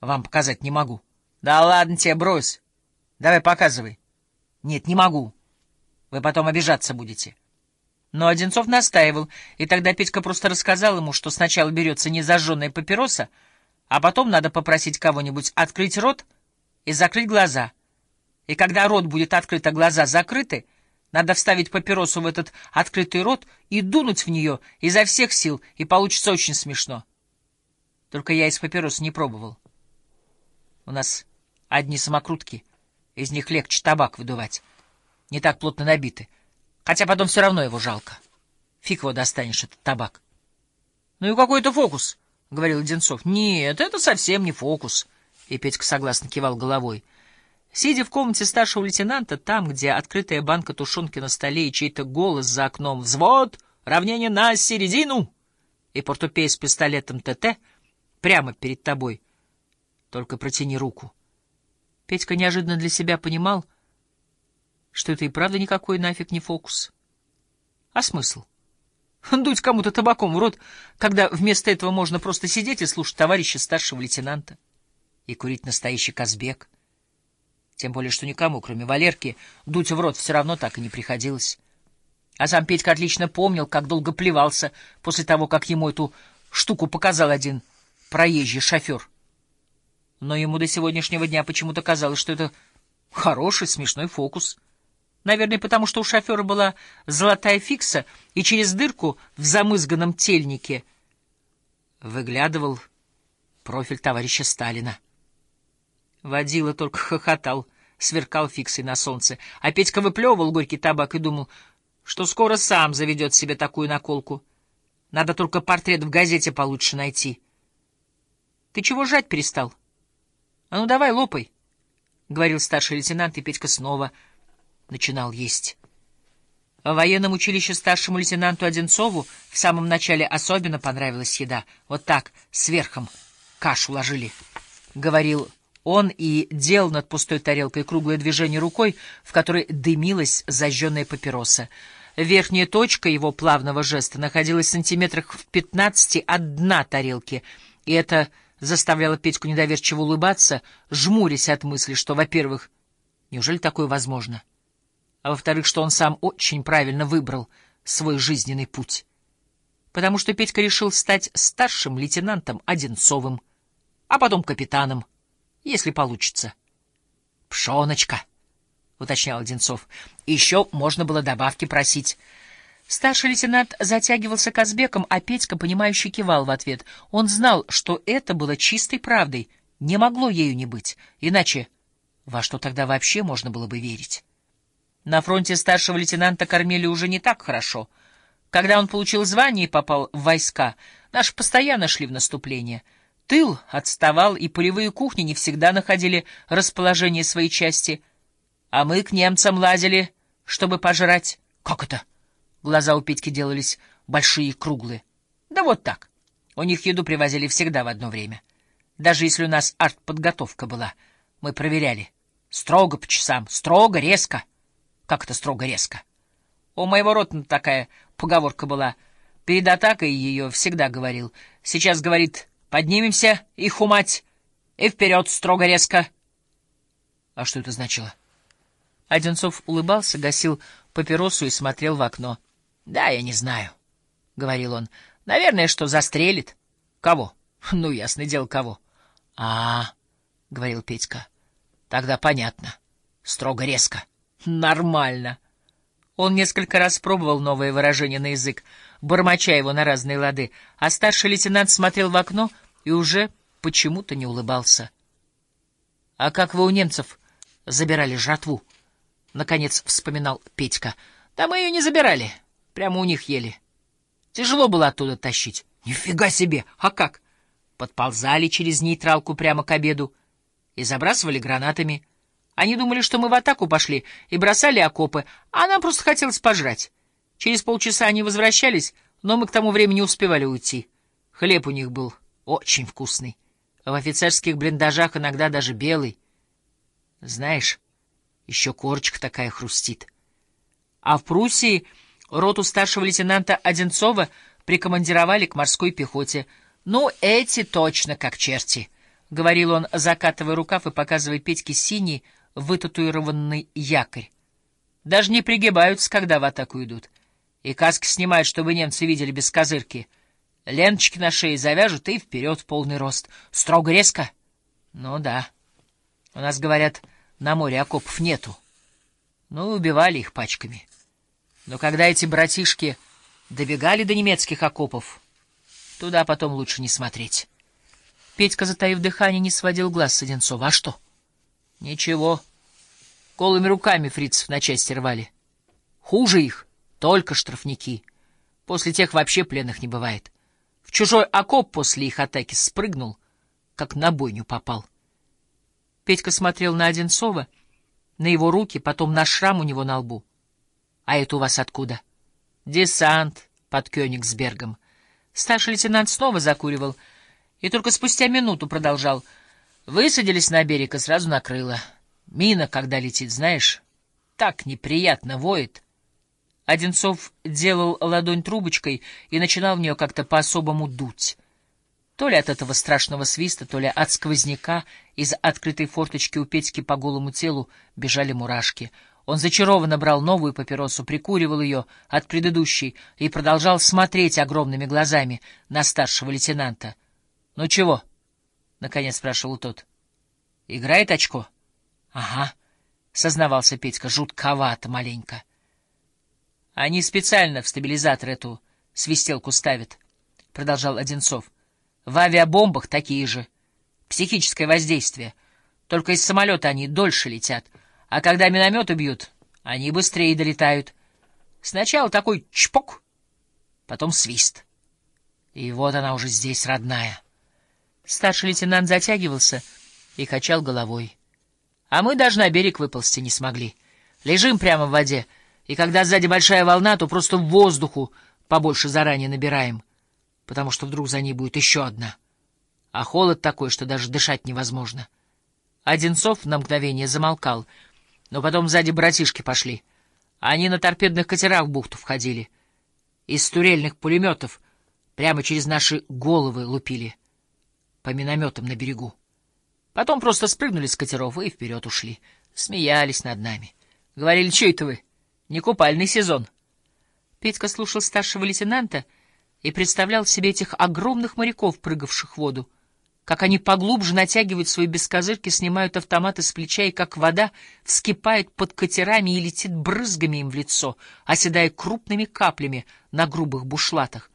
Вам показать не могу. Да ладно тебе, брось. Давай показывай. Нет, не могу. Вы потом обижаться будете. Но Одинцов настаивал, и тогда Петька просто рассказал ему, что сначала берется незажженная папироса, а потом надо попросить кого-нибудь открыть рот и закрыть глаза. И когда рот будет открыт, а глаза закрыты, надо вставить папиросу в этот открытый рот и дунуть в нее изо всех сил, и получится очень смешно. Только я из папирос не пробовал. У нас одни самокрутки, из них легче табак выдувать. Не так плотно набиты. Хотя потом все равно его жалко. Фиг его достанешь, этот табак. — Ну и какой это фокус? — говорил Одинцов. — Нет, это совсем не фокус. И Петька согласно кивал головой. Сидя в комнате старшего лейтенанта, там, где открытая банка тушенки на столе и чей-то голос за окном «Взвод! Равнение на середину!» и портупей с пистолетом ТТ прямо перед тобой. Только протяни руку. Петька неожиданно для себя понимал — что это и правда никакой нафиг не фокус. А смысл? Дуть кому-то табаком в рот, когда вместо этого можно просто сидеть и слушать товарища старшего лейтенанта и курить настоящий Казбек. Тем более, что никому, кроме Валерки, дуть в рот все равно так и не приходилось. А сам Петька отлично помнил, как долго плевался после того, как ему эту штуку показал один проезжий шофер. Но ему до сегодняшнего дня почему-то казалось, что это хороший, смешной фокус — Наверное, потому что у шофера была золотая фикса, и через дырку в замызганном тельнике выглядывал профиль товарища Сталина. Водила только хохотал, сверкал фиксой на солнце, а Петька выплевывал горький табак и думал, что скоро сам заведет себе такую наколку. Надо только портрет в газете получше найти. — Ты чего жать перестал? — А ну давай, лопай, — говорил старший лейтенант, и Петька снова начинал есть. В военном училище старшему лейтенанту Одинцову в самом начале особенно понравилась еда. Вот так, сверхом, кашу ложили, — говорил он и делал над пустой тарелкой круглое движение рукой, в которой дымилась зажженная папироса. Верхняя точка его плавного жеста находилась в сантиметрах в пятнадцати от дна тарелки, и это заставляло Петьку недоверчиво улыбаться, жмурясь от мысли, что, во-первых, неужели такое возможно? — а во-вторых, что он сам очень правильно выбрал свой жизненный путь. Потому что Петька решил стать старшим лейтенантом Одинцовым, а потом капитаном, если получится. «Пшоночка», — уточнял Одинцов, — «еще можно было добавки просить». Старший лейтенант затягивался Казбеком, а Петька, понимающе кивал в ответ. Он знал, что это было чистой правдой, не могло ею не быть, иначе во что тогда вообще можно было бы верить? На фронте старшего лейтенанта кормили уже не так хорошо. Когда он получил звание и попал в войска, наши постоянно шли в наступление. Тыл отставал, и полевые кухни не всегда находили расположение своей части. А мы к немцам лазили, чтобы пожрать. Как это? Глаза у Петьки делались большие и круглые. Да вот так. У них еду привозили всегда в одно время. Даже если у нас артподготовка была, мы проверяли. Строго по часам, строго, резко. Как это строго резко? У моего рота такая поговорка была. Перед атакой ее всегда говорил. Сейчас говорит «поднимемся, их умать!» и вперед строго резко. А что это значило? Одинцов улыбался, гасил папиросу и смотрел в окно. — Да, я не знаю, — говорил он. — Наверное, что застрелит. — Кого? — Ну, ясное дело, кого. — А, — говорил Петька, — тогда понятно. Строго резко. — Нормально. Он несколько раз пробовал новое выражение на язык, бормоча его на разные лады, а старший лейтенант смотрел в окно и уже почему-то не улыбался. — А как вы у немцев забирали жратву? — наконец вспоминал Петька. — Да мы ее не забирали, прямо у них ели. Тяжело было оттуда тащить. — Нифига себе! А как? Подползали через нейтралку прямо к обеду и забрасывали гранатами — они думали, что мы в атаку пошли и бросали окопы, а нам просто хотелось пожрать. Через полчаса они возвращались, но мы к тому времени успевали уйти. Хлеб у них был очень вкусный. В офицерских блиндажах иногда даже белый. Знаешь, еще корочка такая хрустит. А в Пруссии роту старшего лейтенанта Одинцова прикомандировали к морской пехоте. Ну, эти точно как черти. — говорил он, закатывая рукав и показывая Петьке синий, вытатуированный якорь. Даже не пригибаются, когда в атаку идут. И каски снимают, чтобы немцы видели без козырки. Ленточки на шее завяжут и вперед полный рост. Строго резко? Ну да. У нас, говорят, на море окопов нету. Ну, убивали их пачками. Но когда эти братишки добегали до немецких окопов, туда потом лучше не смотреть. Петька, затаив дыхание, не сводил глаз с Одинцова. А что? Ничего. Голыми руками фрицев на части рвали. Хуже их только штрафники. После тех вообще пленных не бывает. В чужой окоп после их атаки спрыгнул, как на бойню попал. Петька смотрел на Одинцова, на его руки, потом на шрам у него на лбу. — А это у вас откуда? — Десант под Кёнигсбергом. Старший лейтенант снова закуривал — и только спустя минуту продолжал. Высадились на берег и сразу накрыло. Мина, когда летит, знаешь, так неприятно воет. Одинцов делал ладонь трубочкой и начинал в нее как-то по-особому дуть. То ли от этого страшного свиста, то ли от сквозняка из открытой форточки у Петьки по голому телу бежали мурашки. Он зачарованно брал новую папиросу, прикуривал ее от предыдущей и продолжал смотреть огромными глазами на старшего лейтенанта —— Ну чего? — наконец спрашивал тот. — Играет очко? — Ага, — сознавался Петька, — жутковато маленько. — Они специально в стабилизатор эту свистелку ставят, — продолжал Одинцов. — В авиабомбах такие же. Психическое воздействие. Только из самолета они дольше летят, а когда минометы бьют, они быстрее долетают. Сначала такой чпок, потом свист. И вот она уже здесь, родная. — Старший лейтенант затягивался и качал головой. А мы даже на берег выползти не смогли. Лежим прямо в воде, и когда сзади большая волна, то просто в воздуху побольше заранее набираем, потому что вдруг за ней будет еще одна. А холод такой, что даже дышать невозможно. Одинцов на мгновение замолкал, но потом сзади братишки пошли. Они на торпедных катерах в бухту входили. Из турельных пулеметов прямо через наши головы лупили — по минометам на берегу. Потом просто спрыгнули с катеров и вперед ушли. Смеялись над нами. Говорили, что это вы? Не купальный сезон. Петька слушал старшего лейтенанта и представлял себе этих огромных моряков, прыгавших в воду, как они поглубже натягивают свои бескозырки, снимают автоматы с плеча, и как вода вскипает под катерами и летит брызгами им в лицо, оседая крупными каплями на грубых бушлатах.